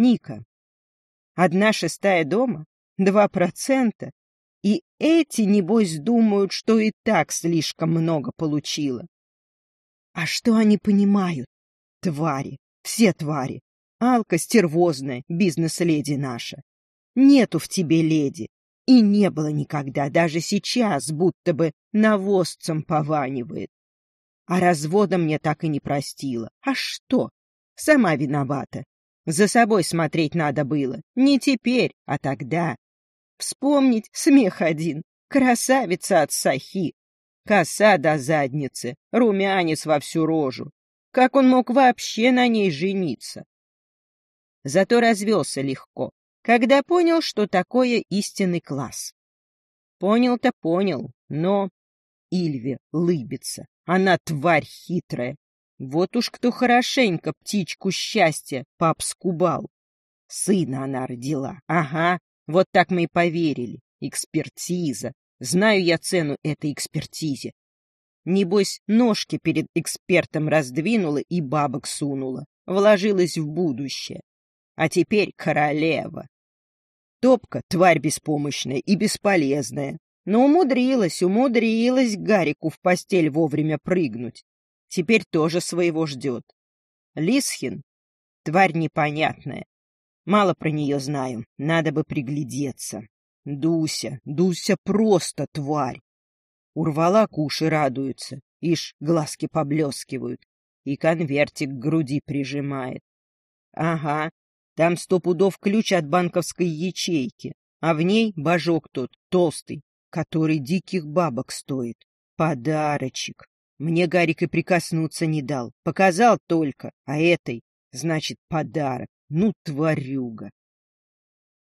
Ника, одна шестая дома, два процента, и эти, небось, думают, что и так слишком много получила. А что они понимают? Твари, все твари. Алка стервозная, бизнес-леди наша. Нету в тебе леди, и не было никогда, даже сейчас, будто бы навозцем пованивает. А развода мне так и не простила. А что? Сама виновата. За собой смотреть надо было. Не теперь, а тогда. Вспомнить смех один. Красавица от Сахи. Коса до задницы, румянец во всю рожу. Как он мог вообще на ней жениться? Зато развелся легко когда понял, что такое истинный класс. Понял-то понял, но Ильве лыбится. Она тварь хитрая. Вот уж кто хорошенько птичку счастья пообскубал. Сына она родила. Ага, вот так мы и поверили. Экспертиза. Знаю я цену этой экспертизе. Небось, ножки перед экспертом раздвинула и бабок сунула. Вложилась в будущее а теперь королева. Топка — тварь беспомощная и бесполезная, но умудрилась, умудрилась Гарику в постель вовремя прыгнуть. Теперь тоже своего ждет. Лисхин — тварь непонятная. Мало про нее знаю, надо бы приглядеться. Дуся, Дуся просто тварь. Урвала куши радуется, ишь, глазки поблескивают, и конвертик к груди прижимает. Ага, там сто пудов ключ от банковской ячейки, а в ней божок тот, толстый, который диких бабок стоит. Подарочек. Мне Гарик и прикоснуться не дал. Показал только, а этой, значит, подарок. Ну, тварюга.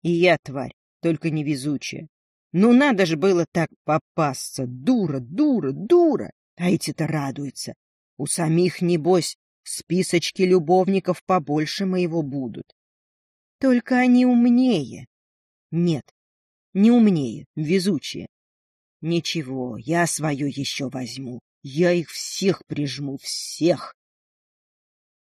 И я тварь, только невезучая. Ну, надо же было так попасться. Дура, дура, дура. А эти-то радуются. У самих, небось, списочки любовников побольше моего будут. Только они умнее. Нет, не умнее, везучие. Ничего, я свое еще возьму. Я их всех прижму, всех.